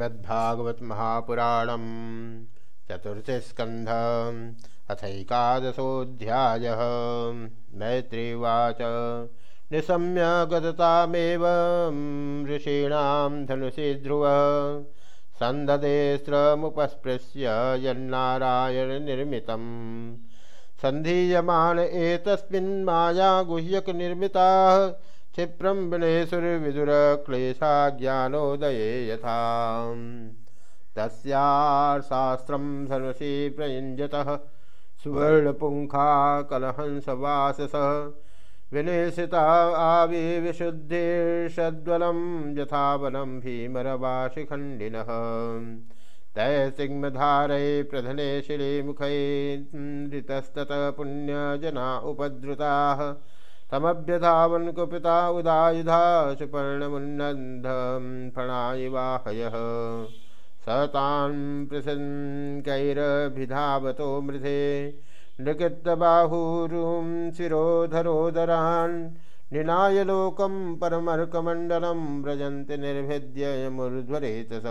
श्रीमद्भागवत महापुराणम चतुर्थस्कंध अथकादशोध्याय मैत्रीवाच। निशम्य गदतामेव ऋषीणां धनुषि ध्रुव। सन्ददेस्त्रमुपस्पृश्य यन्नारायणनिर्मितं सन्धीयमान एतस्मिन् मायागुह्यकनिर्मिताः क्षिप्रं विनेशुर्विदुरक्लेशाज्ञानोदये यथा। तस्याशास्त्रं धनुषि प्रयुञ्जतः सुवर्णपुङ्खा कलहंसवाससः विनिशिता आविविशुद्धिर्षद्वलं यथा वनं भीमरवाशिखण्डिनः तैसिंहधारै प्रधने शिलीमुखैस्ततः पुण्यजना उपद्रुताः तमभ्यधावन् कुपिता उदायुधा सुपर्णमुन्नन्धं फणायिवाहयः। स तान् प्रसन्कैरभिधावतो मृधे। नृकृतबाहुरुं शिरोधरोदरान् निनाय लोकं परमर्कमण्डलं व्रजन्ति निर्भिद्ययमुर्ध्वरेतस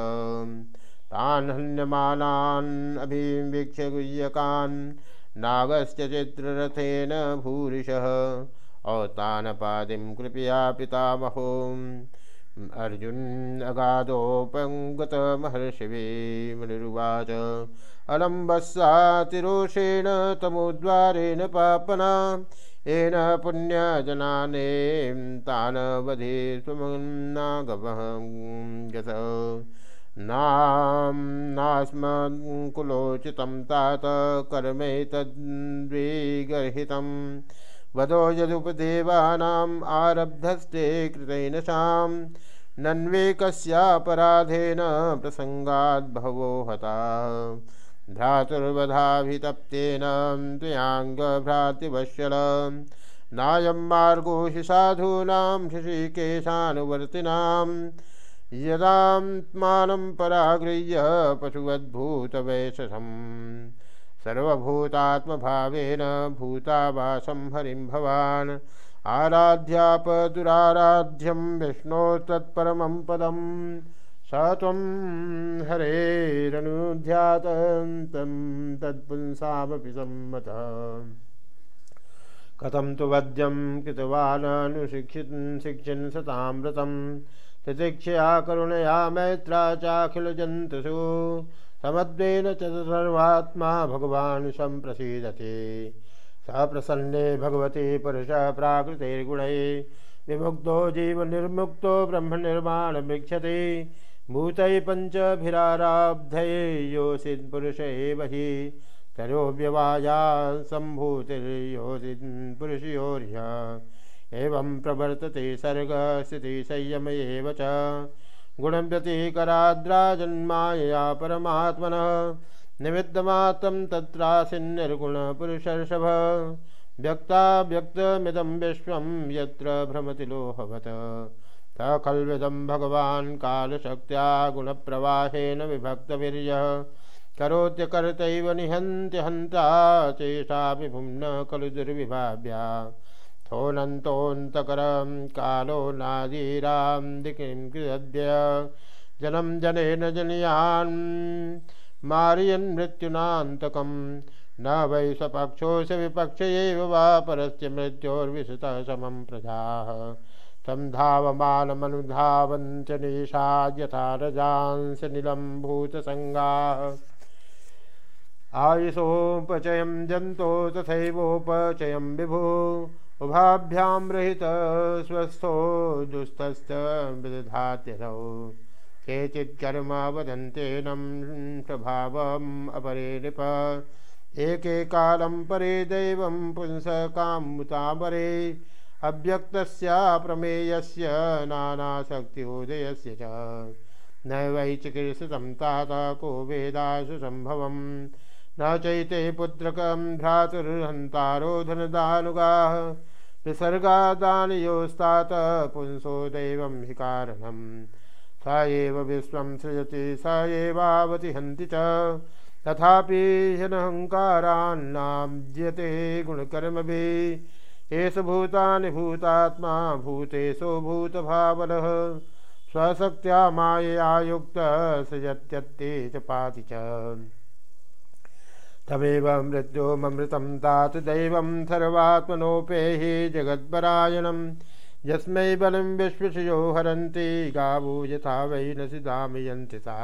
तान् हन्यमानान् अभिवीक्ष्य गुह्यकान् नागस्य चित्ररथेन भूरिशः औतानपादिं कृपया पितामहो। अर्जुन अगाधोपङ्गतमहर्षिवे मुनिरुवाच अलं वत्सातिरोषेण तमोद्वारेण पापना। येन पुण्यजनाने तान् वधे स्वमन्नागवः गत नाम नास्मकुलोचितं तात कर्मैतद्विगर्हितम् वदो यदुपदेवानाम् आरब्धस्ते कृतेन शां नन्वेकस्यापराधेन प्रसङ्गाद्भवो हता। भ्रातुर्वधाभितप्तेन त्वयाङ्गभ्रातिवश्यल नायं मार्गो हि साधूनां ऋषिकेशानुवर्तिनां यदात्मानं परागृह्य पशुवद्भूतवैशसम् सर्वभूतात्मभावेन भूतावासं हरिं भवान्। आराध्यापदुराराध्यं विष्णो तत्परमं पदं। स त्वं हरेरनुध्यातं तत्पुंसामपि सम्मतः। कथं तु वद्यं कृतवाननुशिक्षित शिक्षन् सतामृतं तितिक्षया करुणया मैत्रा चाखिलजन्तुषु समद्वेन च सर्वात्मा भगवान् सम्प्रसीदते। स प्रसन्ने भगवते पुरुषः प्राकृतिर्गुणैः। विमुक्तो जीवनिर्मुक्तो ब्रह्मनिर्माणमीक्षते भूतैः पञ्चभिराराब्धैः योषित्पुरुष एव हि। तरोव्यवाया सम्भूतिर्योषित् पुरुषयोर्य एवं प्रवर्तते सर्गस्थितिसंयम एव च। गुणव्यतिकराद्राजन्मायया परमात्मनः। निमित्तमात्रं तत्रासिन्निर्गुणपुरुषर्षभ। व्यक्ता व्यक्तमिदं विश्वं यत्र भ्रमति लोहवत् स खल्विदं भगवान् कालशक्त्या गुणप्रवाहेन विभक्तवीर्यः। करोत्यकर्तैव निहन्त्य हन्ता चेषापि भुम्न खलु दुर्विभाव्या। थोनन्तोऽन्तकरं कालो नादीरां दिकिं कृद्य जनं जनेन जनयान्, मारयन् मृत्युनान्तकं। न वै सपक्षोऽस्य विपक्ष एव वा, परस्य मृत्योर्विशतः समं प्रजाः। संधावमानमनुधावञ्च निशा यथा रजांस नीलं भूतसङ्गाः। आयुषोपचयं जन्तो तथैवोपचयं विभु। उभाभ्यां रहित स्वस्थो दुस्तश्च विदधात्यसौ केचित्कर्म वदन्तेनं स्वभावम् अपरे नृप एके कालं परे दैवं पुंसकामुतामरे अव्यक्तस्य प्रमेयस्य नानाशक्त्योदयस्य च। न वै चिकीर्षितं तात को वेदासु सम्भवम् न चैते पुत्रकं भ्रातुर्हन्तारो धनदानुगाः। विसर्गादानयोस्तात पुंसो दैवं हि कारणं स एव सृजति, स एवावति हन्ति च। तथापि ह्यनहङ्कारान्नाब्ज्यते गुणकर्मभिः। भूतानि भूतात्मा, भूतेषु भूतभावनः। स्वशक्त्या मायया युक्त सृजत्यत्ते च पाति च। तमेव मृत्योमृतं तात दैवं सर्वात्मनोपेहि जगद्परायणं यस्मै बलं विश्वसयो हरन्ति गावो यथा वै न सिदामयन्ति सा